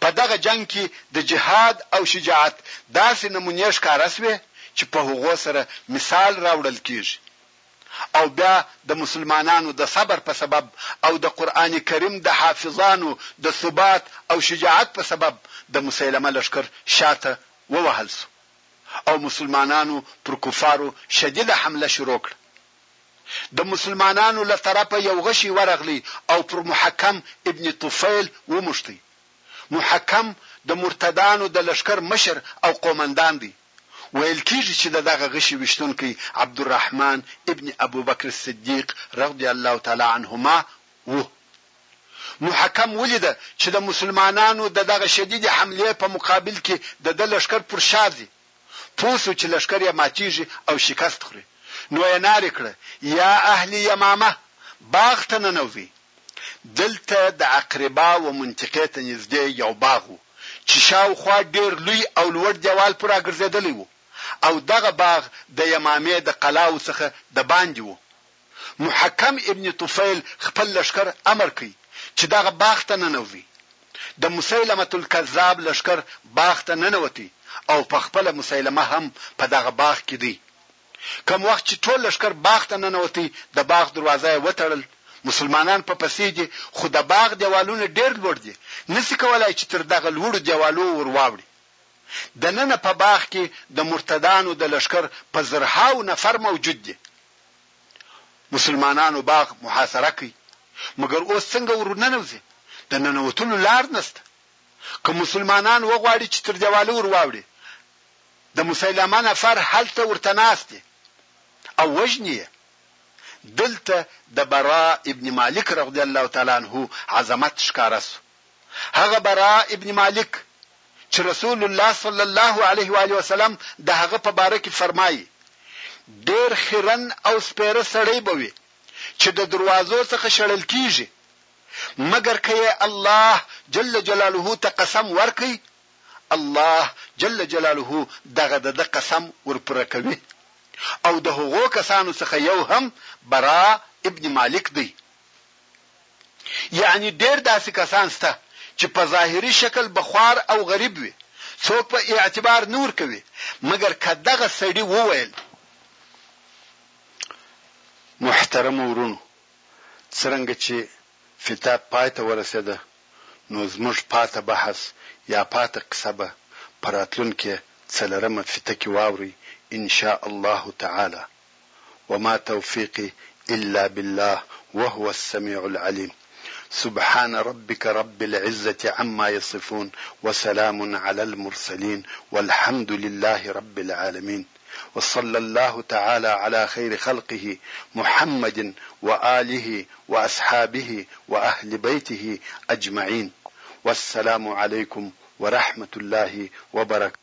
A: په دغه جنګ کې د جهاد او شجاعت داسې نمونې ښکاره شوې چې په هغو سره مثال راوړل کېږي او بیا د مسلمانانو د صبر په سبب او د قرآن کریم د حافظانو د ثبات او شجاعت په سبب د مسیلمه لښکر شاته ووهل شو او مسلمانانو پر کفارو شدیده حمله شروع کړه. د مسلمانانو له طرفه یو غشی ورغلی او پر محکم ابن طفیل وموښتی. محکم د مرتدانو د لښکر مشر او قومندان دی. ویل کیږی چی د دغه غشی ویشتونکی عبدالرحمن ابن ابوبکر الصدیق رضی الله تعالی عنهما وو. محکم ولیده چی د مسلمانانو د دغه شدیدی حملی په مقابل کی د ده لښکر پر شا ځی. پوه شو چې لښکر یې ماتیږي او شکست خوري نو یې نارې کړه، یا اهل یمامه! باغ ته ننوځئ. دلته د عقربا و منطقې ته نږدې یو باغ و چې شاوخوا ډیر لوی او لوړ دیوال پر راګرځیدلی و او دغه باغ د یمامې د قلاوو څخه د باندې و محکم ابن طفیل خپل لښکر امر کوي چې دغه باغ ته ننوځي. د مسیلمة الکذاب لښکر باغ ته ننوتی او په خپله مسیلمه هم په دغه باغ کې دی. کوم وخت چې ټول لښکر باغ ته ننوتی د باغ دروازه یې وتړل، مسلمانان په پسې دي خو د باغ دیوالونه ډېر لوړ دي، نشي کولای چې تر دغه لوړو دیوالو ور واوړي. دننه په باغ کې د مرتدانو د لښکر په زرهاوو نفر موجود دي. مسلمانانو باغ محاصره کړ، مګر اوس څنګه ور ننوځي؟ د ننوتلو لار نشته. که مسلمانان وغواړي چې تر دېواله ور واوړي، د مسیلمه نفر هلته ورته ناست دي او وژني یې. دلته د براء ابن مالک رضی الله تعالی عنه عظمت ښکاره شو. هغه برا ابن مالک چې رسول الله صلی الله علیه و آله وسلم د هغه په باره کې فرمایي ډیر خیرن او سپیره سړی به وي چې د دروازو څخه شړل کیږي مګر که یې الله جل جلاله ته قسم ورکړي الله جل جلاله دغه د قسم ورپوره کوي او د هغو کسانو څخه یو هم برا ابن مالک دی یعنی ډیر داسی کسان سته چی په ظاهری شکل به خوار او غریب وی څوک په اعتبار نه ورکوی مګر که دغه سړی وویل. محترمو ورونو څرنګه چی فتا پای ته ورسیده نو زموږ پاته بحث یا پاته قصه به په راتلونکی څلرمه فته کی واوری انشاء الله تعالی وما توفيقي إلا بالله وهو السميع العليم سبحان ربك رب العزة عما يصفون وسلام على المرسلين والحمد لله رب العالمين وصلى الله تعالى على خير خلقه محمد وآله وأصحابه وأهل بيته أجمعين والسلام عليكم ورحمة الله وبركاته